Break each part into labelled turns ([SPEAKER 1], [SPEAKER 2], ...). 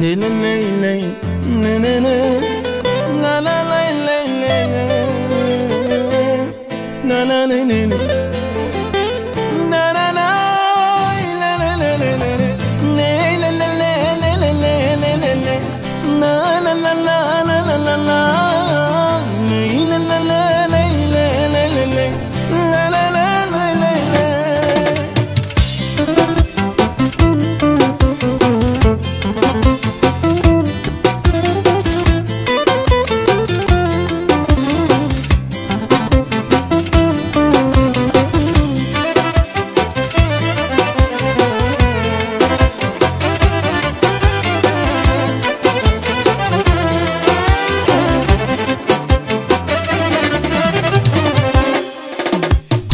[SPEAKER 1] Ne ne ne ne ne ne ne. La la la la la la. Na na ne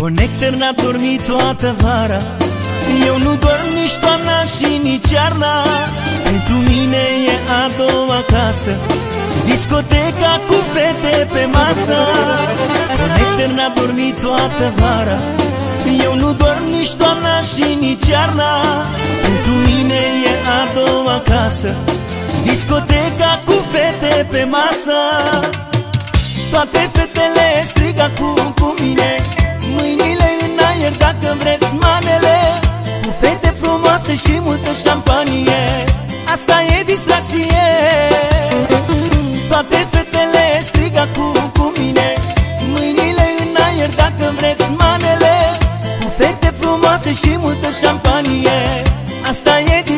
[SPEAKER 1] Conector n-a dormit toată vara. Eu nu dorm nici toamna și nici iarna. Pentru mine e a doua casă. Discoteca cu fete pe masă. Conector n-a dormit toată vara. Eu nu dorm nici toamna și nici iarna. Pentru mine e a doua casă. Discoteca cu fete pe masă. Toate fetele strigă acum cu mine vreți manele Cu fete frumoase și multă șampanie. Asta e distracție. Toate fetele strigă acum cu mine. Mâinile în aer dacă vreți manele Cu fete frumoase și multă șampanie. Asta e distracție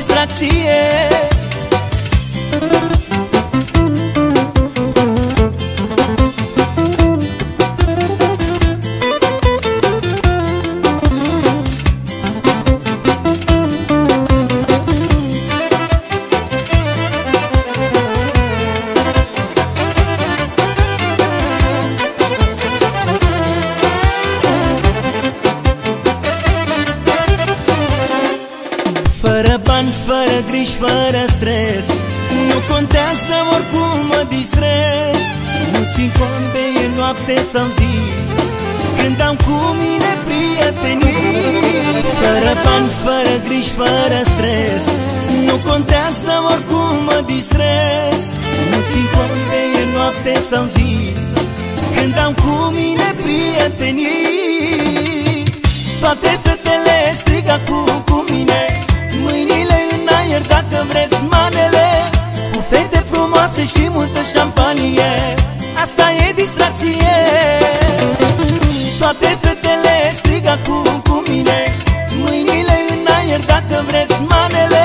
[SPEAKER 1] Fără bani, fără griji, fără stres. Nu contează oricum mă distres Nu țin cont de e noapte sau zi. Când am cu mine prietenii Fără bani, fără griji, fără stres. Nu contează oricum mă distres Nu țin cont de e noapte sau zi. Când am cu mine prietenii Toate fetele strigă acum frumoase și multă șampanie. Asta e distracție. Toate fetele strigă acum cu mine. Mâinile în aer dacă vreți manele.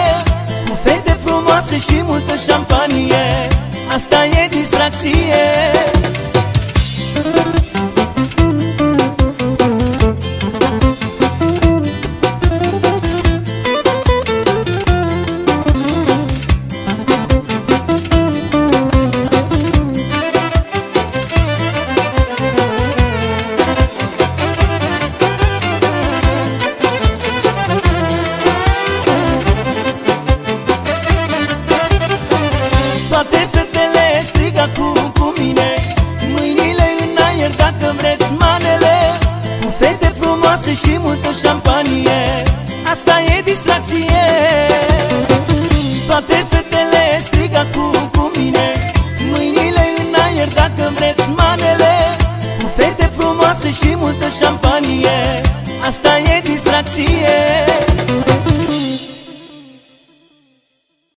[SPEAKER 1] Cu fete frumoase și multă șampanie. Asta e distracție dulce și multă șampanie. Asta e distracție. Toate fetele striga cu cu mine. Mâinile în aer dacă vreți manele. Cu fete frumoase și multă șampanie. Asta e